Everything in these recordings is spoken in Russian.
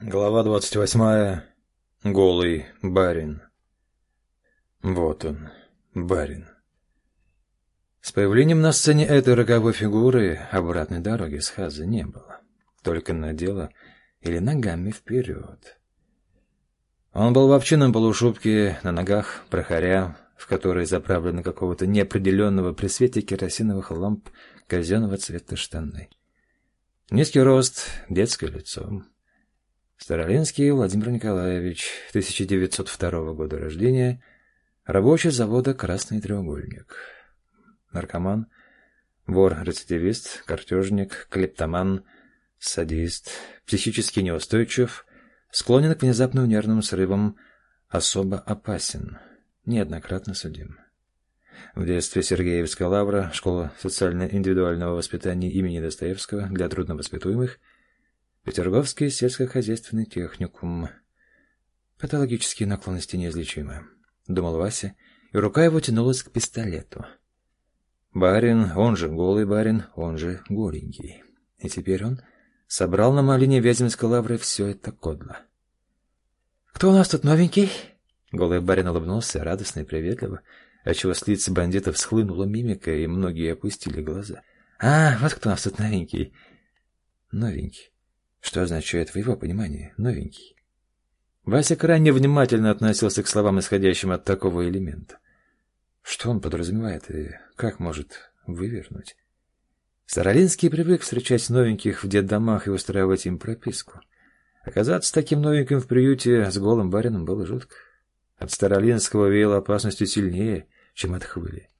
Глава двадцать восьмая. Голый барин. Вот он, барин. С появлением на сцене этой роковой фигуры обратной дороги с Хазы не было. Только на дело или ногами вперед. Он был в овчинном полушубке, на ногах прохоря, в которой заправлены какого-то неопределенного при свете керосиновых ламп казенного цвета штаны. Низкий рост, детское лицо. Старолинский Владимир Николаевич, 1902 года рождения, рабочий завода «Красный треугольник». Наркоман, вор-рецидивист, картежник, клептоман, садист, психически неустойчив, склонен к внезапным нервным срывам, особо опасен, неоднократно судим. В детстве Сергеевская лавра, школа социально-индивидуального воспитания имени Достоевского для трудновоспитуемых – Петерговский сельскохозяйственный техникум. Патологические наклонности неизлечимы, думал Вася, и рука его тянулась к пистолету. Барин, он же голый барин, он же голенький. И теперь он собрал на малине Вяземской лавры все это кодло. «Кто у нас тут новенький?» Голый барин улыбнулся радостно и приветливо, отчего с лиц бандитов схлынула мимика, и многие опустили глаза. «А, вот кто у нас тут новенький!» «Новенький. Что означает в его понимании «новенький»? Вася крайне внимательно относился к словам, исходящим от такого элемента. Что он подразумевает и как может вывернуть? Саралинский привык встречать новеньких в детдомах и устраивать им прописку. Оказаться таким новеньким в приюте с голым барином было жутко. От Старолинского веяло опасностью сильнее, чем от хвыли.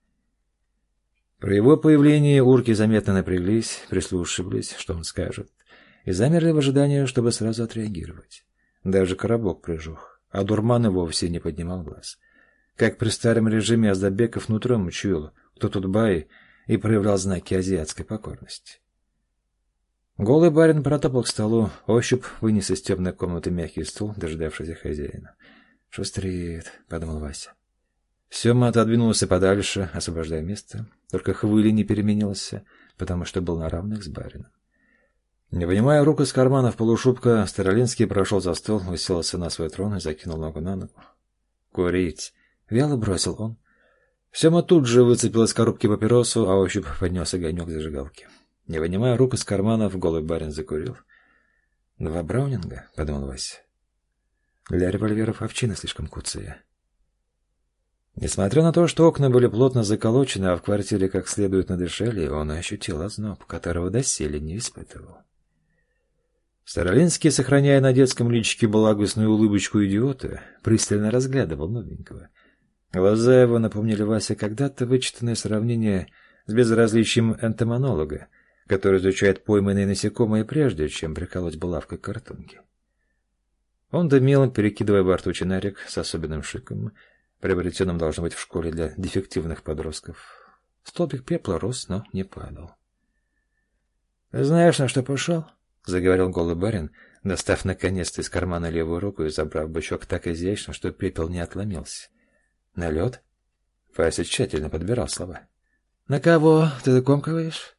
При его появлении урки заметно напряглись, прислушивались, что он скажет и замерли в ожидании, чтобы сразу отреагировать. Даже коробок прижух, а дурман и вовсе не поднимал глаз. Как при старом режиме Аздабеков нутром чуял, кто тут бай, и проявлял знаки азиатской покорности. Голый барин протопал к столу, ощупь вынес из темной комнаты мягкий стул, дожидавшийся хозяина. «Шустрит», — подумал Вася. Сема отодвинулся подальше, освобождая место. Только хвыли не переменился, потому что был на равных с барином. Не вынимая рук из карманов полушубка, Старолинский прошел за стол, уселся на свой трон и закинул ногу на ногу. «Курить!» — вяло бросил он. Сема тут же выцепил из коробки папиросу, а ощупь поднес огонек зажигалки. Не вынимая рук из карманов, голый барин закурил. «Два браунинга?» — подумал Вася. «Для револьверов овчины слишком куцые». Несмотря на то, что окна были плотно заколочены, а в квартире как следует надышали, он ощутил озноб, которого доселе не испытывал. Старолинский, сохраняя на детском личике благостную улыбочку идиота, пристально разглядывал новенького. Глаза его напомнили Васе когда-то вычитанное сравнение с безразличием энтомонолога, который изучает пойманные насекомые прежде, чем приколоть булавкой к картонке. Он дымил, перекидывая во рту чинарик с особенным шиком, приобретенным должно быть в школе для дефективных подростков. Столбик пепла рос, но не падал. — Знаешь, на что пошел? — заговорил голый барин, достав наконец-то из кармана левую руку и забрав бычок так изящно, что пепел не отломился. — На лед? Вася тщательно подбирал слова. — На кого ты докомкиваешь?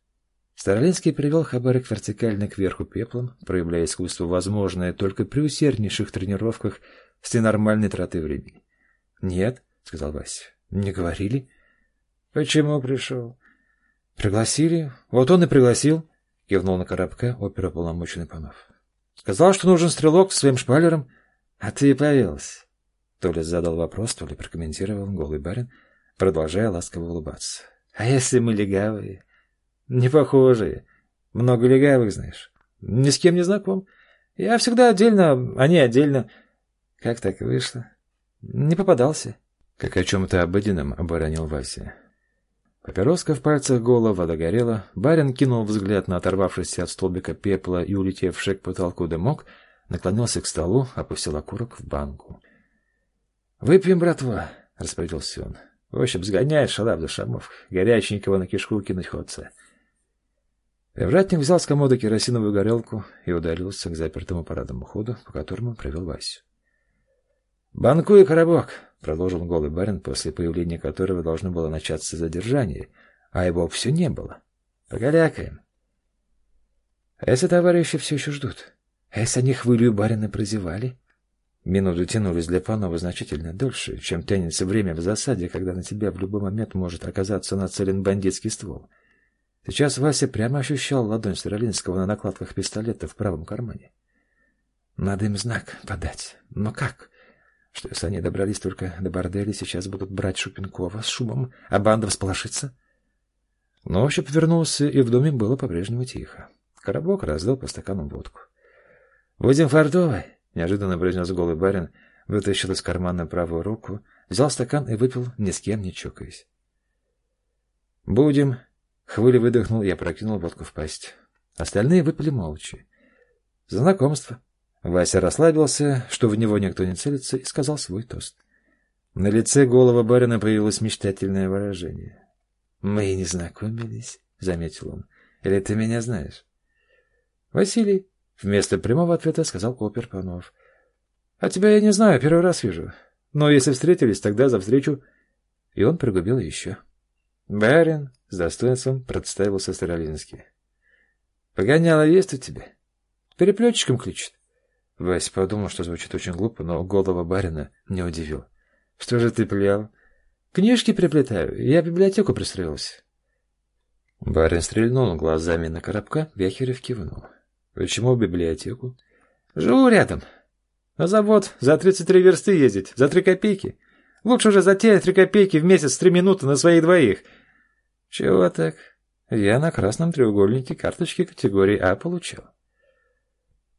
Старолинский привел хабарик вертикально кверху пеплом, проявляя искусство, возможное только при усерднейших тренировках с ненормальной тратой времени. — Нет, — сказал Вася. — Не говорили. — Почему пришел? — Пригласили. Вот он и пригласил. —— кивнул на коробка оперуполномоченный Панов. — Сказал, что нужен стрелок с своим шпалером, а ты и появился. То ли задал вопрос, то ли прокомментировал голый барин, продолжая ласково улыбаться. — А если мы легавые? — Не похожие. Много легавых, знаешь. Ни с кем не знаком. Я всегда отдельно, они отдельно. Как так вышло? Не попадался. — Как о чем-то обыденном оборонил Вася. Папироска в пальцах голова догорела, барин кинул взгляд на оторвавшийся от столбика пепла и улетевший к потолку дымок, наклонился к столу, опустил окурок в банку. — Выпьем, братва, — распорядился он. — В общем, сгоняет шалав до шамов, горяченького на кишку кинуть ходца. Привратник взял с комода керосиновую горелку и удалился к запертому парадному ходу, по которому провел Васю. — Банкуй, коробок! Продолжил голый барин, после появления которого должно было начаться задержание, а его все не было. Поголякаем. А если товарищи все еще ждут? А если они хвылью барина прозевали? Минуты тянулись для Панова значительно дольше, чем тянется время в засаде, когда на тебя в любой момент может оказаться нацелен бандитский ствол. Сейчас Вася прямо ощущал ладонь Саралинского на накладках пистолета в правом кармане. Надо им знак подать. Но как? Что если они добрались только до борделя, сейчас будут брать Шупенкова с шумом, а банда всполошится? Но ощупь вернулся, и в доме было по-прежнему тихо. Коробок раздал по стакану водку. — Будем фартовой, — неожиданно произнес голый барин, вытащил из кармана правую руку, взял стакан и выпил, ни с кем не чокаясь. — Будем, Хвыли выдохнул и опрокинул водку в пасть. Остальные выпили молча. Знакомство. Вася расслабился, что в него никто не целится, и сказал свой тост. На лице голого барина появилось мечтательное выражение. «Мы и не знакомились», — заметил он. «Или ты меня знаешь?» «Василий», — вместо прямого ответа сказал опер Панов. «А тебя я не знаю, первый раз вижу. Но если встретились, тогда за встречу...» И он пригубил еще. «Барин», — с достоинством представился Старолинский. «Погоняло есть у тебя? Переплетчиком кличет». Вася подумал, что звучит очень глупо, но голова барина не удивил. «Что же ты плял?» «Книжки приплетаю. Я в библиотеку пристроился». Барин стрельнул глазами на коробка, Вяхерев кивнул. «Почему в библиотеку?» «Живу рядом. На завод за тридцать три версты ездить, за три копейки. Лучше уже затеять три копейки в месяц три минуты на своих двоих. Чего так? Я на красном треугольнике карточки категории А получил.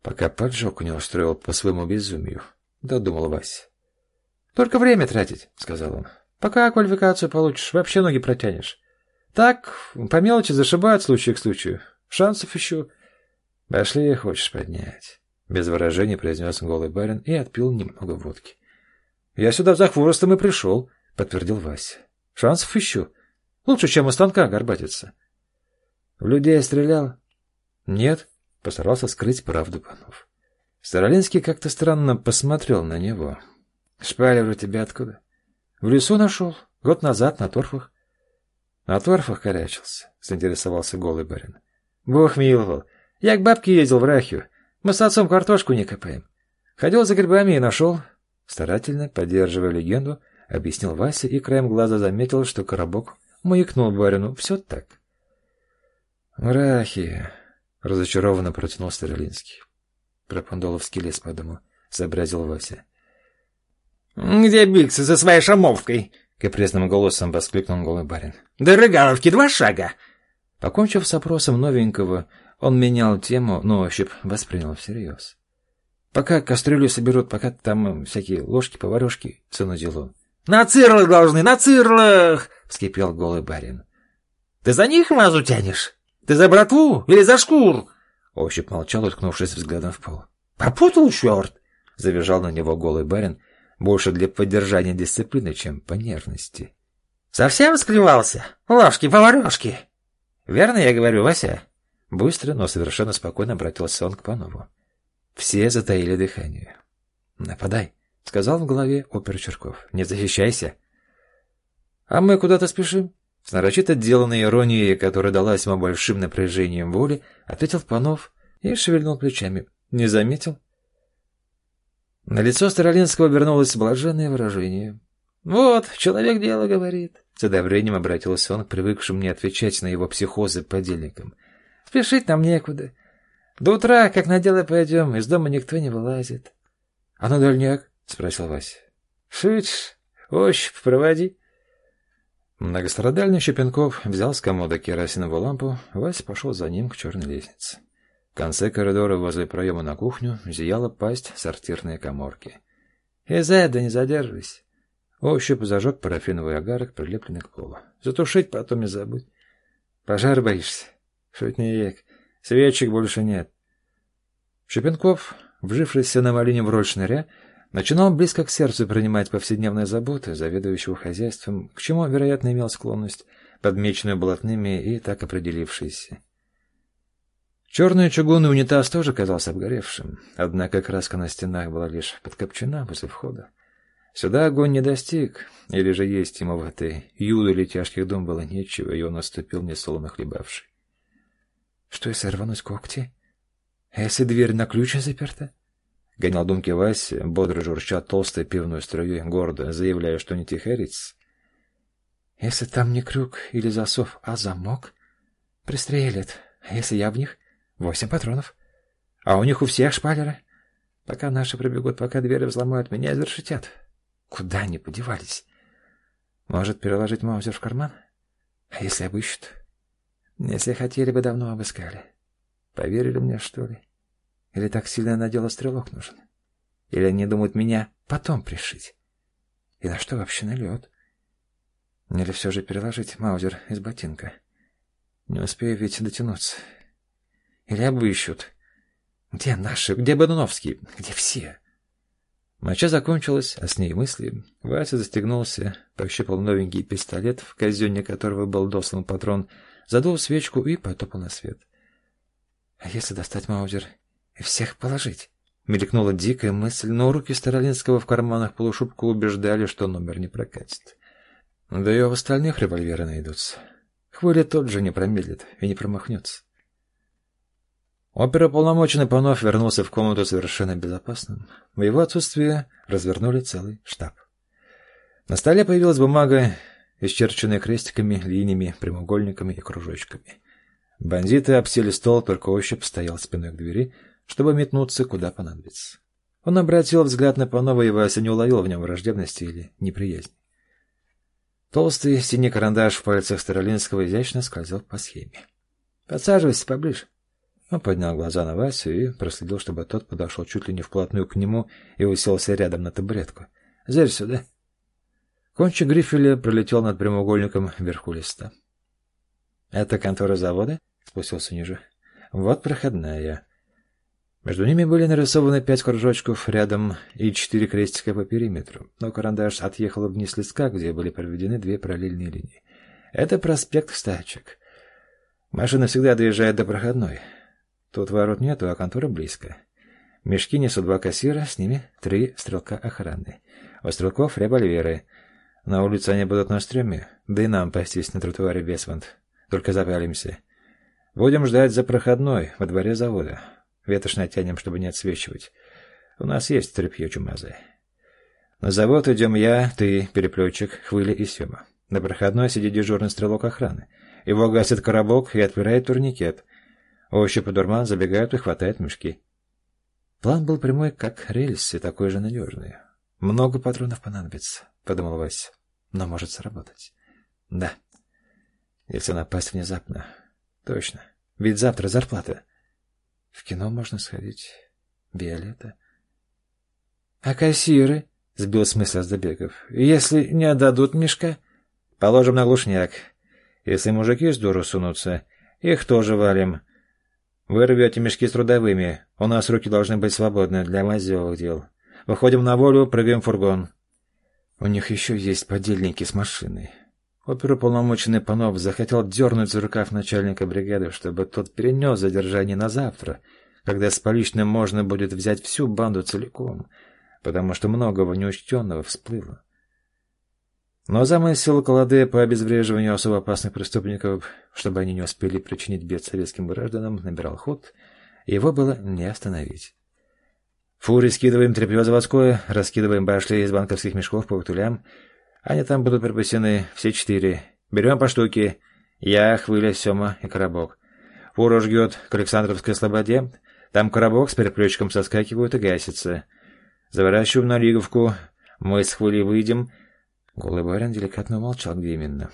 Пока поджог не устроил по своему безумию, додумал Вася. Только время тратить, сказал он. Пока квалификацию получишь, вообще ноги протянешь. Так, по мелочи зашибают случай к случаю. Шансов еще. Пошли, хочешь поднять. Без выражения произнес голый барин и отпил немного водки. «Я сюда за хворостом и пришел», — подтвердил Вася. «Шансов ищу. Лучше, чем у станка горбатиться». «В людей стрелял?» «Нет», — постарался скрыть правду Панов. Старолинский как-то странно посмотрел на него. «Шпалер у тебя откуда?» «В лесу нашел. Год назад на торфах». «На торфах корячился», — заинтересовался голый барин. «Бог миловал. Я к бабке ездил в Рахию. Мы с отцом картошку не копаем. Ходил за грибами и нашел. Старательно, поддерживая легенду, объяснил Вася и краем глаза заметил, что коробок маякнул барину. Все так. «Мрахи!» — разочарованно протянул Старолинский. Про Пандоловский лес подумал, сообразил Вася. «Где Биксы со своей шамовкой?» — капризным голосом воскликнул голый барин. «До Рыгановки два шага!» Покончив с опросом новенького, он менял тему, но ощупь воспринял всерьез. Пока кастрюлю соберут, пока там всякие ложки-поварешки, — ценудил он. — На цирлах должны, на цирлах! — вскипел голый барин. — Ты за них мазу тянешь? Ты за братву или за шкур? Ощупь молчал, уткнувшись взглядом в пол. — Попутал, черт! — завизжал на него голый барин, больше для поддержания дисциплины, чем по нервности. — Совсем склевался? Ложки-поварешки! — Верно я говорю, Вася? Быстро, но совершенно спокойно обратился он к Панову. Все затаили дыхание. «Нападай», — сказал в голове опер Черков. «Не защищайся». «А мы куда-то спешим?» С нарочито деланной иронией, которая далась ему большим напряжением воли, ответил Панов и шевельнул плечами. «Не заметил?» На лицо Старолинского вернулось блаженное выражение. «Вот, человек дело говорит». С одобрением обратился он к привыкшим не отвечать на его психозы подельникам. «Спешить нам некуда. До утра, как на дело пойдем, из дома никто не вылазит. — А на дальняк? — спросил Вася. — Шутишь? Ощупь проводи. Многострадальный Щепенков взял с комода керосиновую лампу, Вася пошел за ним к черной лестнице. В конце коридора возле проема на кухню зияла пасть сортирной коморки. — Изай, да не задерживайся. Ощупь зажег парафиновый огарок, прилепленный к полу. Затушить потом не забудь. Пожар боишься? Шутный век. Свечек больше нет. Шепенков, вжившийся на малине в роль шныря, начинал близко к сердцу принимать повседневные заботы заведующего хозяйством, к чему, вероятно, имел склонность, подмеченную блатными и так определившейся. Черный чугунный унитаз тоже казался обгоревшим, однако краска на стенах была лишь подкопчена возле входа. Сюда огонь не достиг, или же есть ему в этой юдоле тяжких дом было нечего, и он наступил несолоно хлебавший. Что если рвануть когти? А если дверь на ключ заперта? Гонял думки Вася, бодро журча толстой пивной струей, гордо заявляя, что не тихорец. Если там не крюк или засов, а замок, пристрелят. А если я в них? Восемь патронов. А у них у всех шпалеры. Пока наши пробегут, пока двери взломают, меня изрешетят. Куда они подевались? Может, переложить маузер в карман? А если обыщут? Если хотели бы, давно обыскали. Поверили мне, что ли? Или так сильно на дело стрелок нужен? Или они думают меня потом пришить? И на что вообще налет? Или все же переложить маузер из ботинка? Не успею ведь дотянуться. Или обыщут. Где наши? Где Бодуновский? Где все? Моча закончилась, а с ней мысли. Вася застегнулся, пощупал новенький пистолет, в казенне которого был дослан патрон, задул свечку и потопал на свет. А если достать маузер всех положить? Мелькнула дикая мысль, но руки Старолинского в карманах полушубка убеждали, что номер не прокатит. Да и в остальных револьверы найдутся. Хвыля тот же не промедлит и не промахнется. Оперуполномоченный Панов вернулся в комнату совершенно безопасным. В его отсутствие развернули целый штаб. На столе появилась бумага, исчерченная крестиками, линиями, прямоугольниками и кружочками. Бандиты обсели стол, только ощупь стоял спиной к двери, чтобы метнуться, куда понадобится. Он обратил взгляд на Панова, и Вася не уловил в нем враждебности или неприязни. Толстый синий карандаш в пальцах Старолинского изящно скользил по схеме. «Подсаживайся поближе». Он поднял глаза на Васю и проследил, чтобы тот подошел чуть ли не вплотную к нему и уселся рядом на табуретку. «Зырь сюда!» Кончик грифеля пролетел над прямоугольником вверху листа. «Это контора завода?» — спустился ниже. «Вот проходная». Между ними были нарисованы пять кружочков рядом и четыре крестика по периметру, но карандаш отъехал вниз листка, где были проведены две параллельные линии. Это проспект Стачек. Машина всегда доезжает до проходной. Тут ворот нету, а контора близко. Мешки несут два кассира, с ними три стрелка охраны. У стрелков револьверы. На улице они будут на стреме, да и нам пастись на тротуаре Бесвант. Только запалимся. Будем ждать за проходной, во дворе завода. Ветошь натянем, чтобы не отсвечивать. У нас есть тряпье чумазое. На завод идем я, ты, переплетчик, Хвыля и Сема. На проходной сидит дежурный стрелок охраны. Его гасит коробок и отпирает турникет — Ощупь и дурман забегают и хватают мешки. План был прямой, как рельсы, такой же надежный. Много патронов понадобится, подумал Вася. Но может сработать. Да. Если напасть внезапно. Точно. Ведь завтра зарплата. В кино можно сходить. Виолетта. А кассиры? Сбил с мысли. Если не отдадут мешка, положим на глушняк. Если мужики с дуру сунутся, их тоже валим. Вы рвете мешки с трудовыми. У нас руки должны быть свободны для мазевых дел. Выходим на волю, прыгаем в фургон. У них еще есть подельники с машиной. Оперуполномоченный Панов захотел дернуть за рукав начальника бригады, чтобы тот перенес задержание на завтра, когда с поличным можно будет взять всю банду целиком, потому что многого неучтенного всплыло. Но замысел Колоде по обезвреживанию особо опасных преступников, чтобы они не успели причинить бед советским гражданам, набирал ход, и его было не остановить. Фуры скидываем тряпье заводское, раскидываем башли из банковских мешков по утулям. Они там будут припасены все четыре. Берем по штуке. Я, Хвыля, Сема и Коробок. Фуру жгет к Александровской слободе. Там Коробок с переплетчиком соскакивают и гасится. Заворачиваем на лиговку. Мы с Хвылей выйдем — Голый барин деликатно молчал, где именно.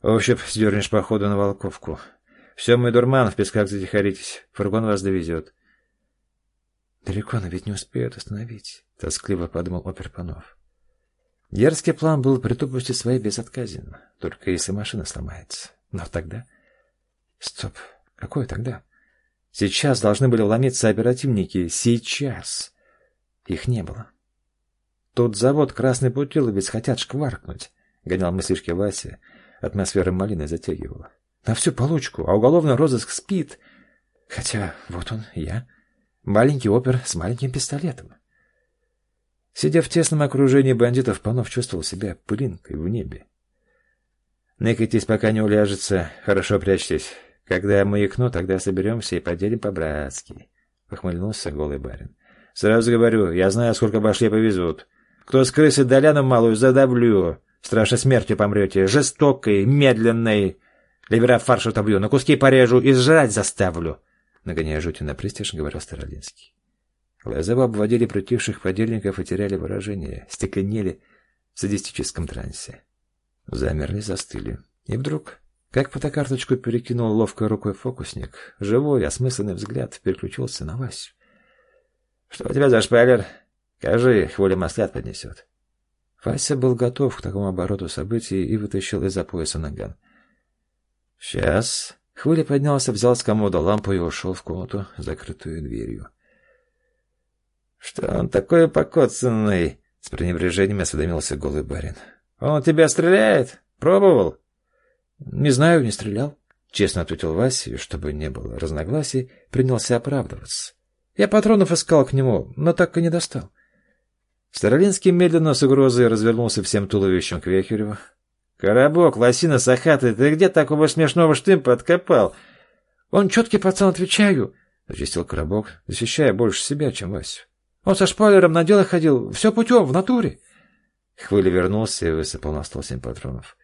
«Ощупь сдернешь походу на Волковку. Все, мой дурман, в песках затихаритесь. Фургон вас довезет». «Далеко, но ведь не успеют остановить», — тоскливо подумал Оперпанов. Дерзкий план был при тупости своей безотказен, только если машина сломается. Но тогда... Стоп, какое тогда? Сейчас должны были вломиться оперативники. Сейчас. Их не было. Тут завод «Красный путиловец» хотят шкваркнуть, — гонял мыслишки Вася. Атмосфера малины затягивала. На всю получку, а уголовный розыск спит. Хотя вот он, я. Маленький опер с маленьким пистолетом. Сидя в тесном окружении бандитов, Панов чувствовал себя пылинкой в небе. «Ныкайтесь, пока не уляжется. Хорошо прячьтесь. Когда маякну, тогда соберемся и поделим по-братски». — ухмыльнулся голый барин. — Сразу говорю, я знаю, сколько башли повезут. Кто с крысы доляну малую задавлю. Страшной смертью помрете, жестокой, медленной. Ливера фарш отобью, на куски порежу и сжрать заставлю. Нагоняя жути на пристиж, говорил Старолинский. Глаза обводили притихших подельников и теряли выражение, стекленели в садистическом трансе. Замерли, застыли. И вдруг, как фотокарточку перекинул ловкой рукой фокусник, живой, осмысленный взгляд переключился на Васю. — Что у тебя за шпалер? Кажи, хволя маслят поднесет. Вася был готов к такому обороту событий и вытащил из-за пояса наган. — Сейчас. Хвыля поднялся, взял с комода лампу и ушел в комнату, закрытую дверью. — Что он такой покоцанный? — с пренебрежением осведомился голый барин. — Он тебя стреляет? Пробовал? — Не знаю, не стрелял. Честно ответил Вася, и, чтобы не было разногласий, принялся оправдываться. Я патронов искал к нему, но так и не достал. Старолинский медленно с угрозой развернулся всем туловищем к Вехереву. — Коробок, лосина сахатый, ты где такого смешного штымпа откопал? — Он четкий пацан, отвечаю, — зачистил Коробок, защищая больше себя, чем Васю. — Он со шпалером на дело ходил, все путем, в натуре. Хвыля вернулся и высыпал на стол семь патронов.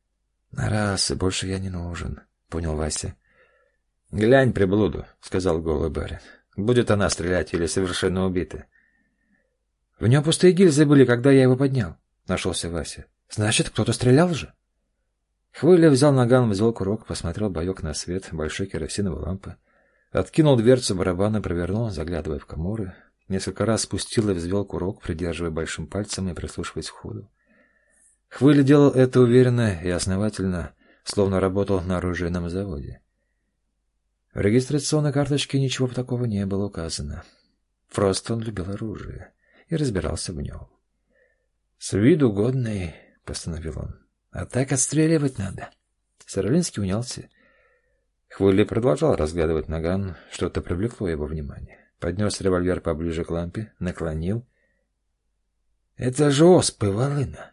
— На раз, и больше я не нужен, — понял Вася. — Глянь приблуду, — сказал голый барин. — Будет она стрелять или совершенно убита. — в нем пустые гильзы были, когда я его поднял, — нашелся Вася. — Значит, кто-то стрелял же? Хвыля взял наган, взвел курок, посмотрел боек на свет большой керосиновой лампы, откинул дверцу барабана, провернул, заглядывая в коморы, несколько раз спустил и взвел курок, придерживая большим пальцем и прислушиваясь к ходу. Хвыля делал это уверенно и основательно, словно работал на оружейном заводе. В регистрационной карточке ничего такого не было указано. Просто он любил оружие и разбирался в нем. — С виду годный, — постановил он. — А так отстреливать надо. Саралинский унялся. Хвыли продолжал разглядывать наган, что-то привлекло его внимание. Поднес револьвер поближе к лампе, наклонил. — Это же оспы, волына!